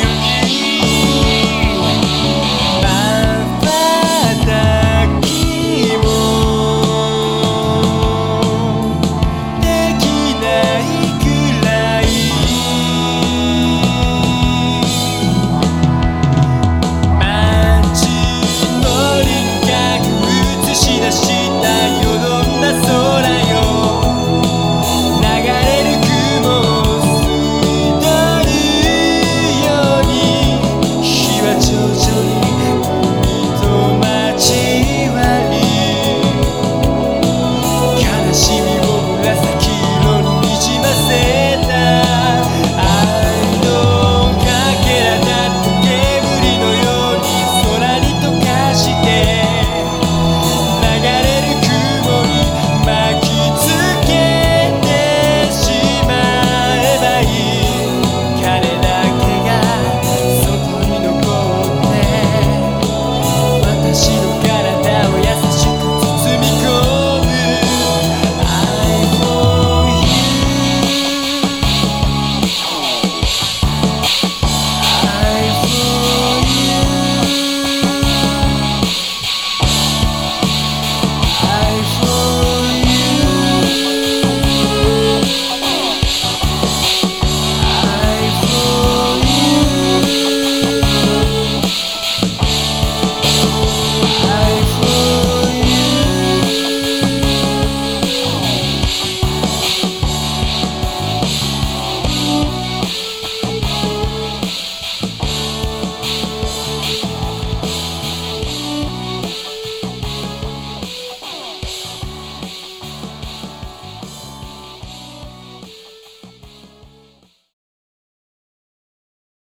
you.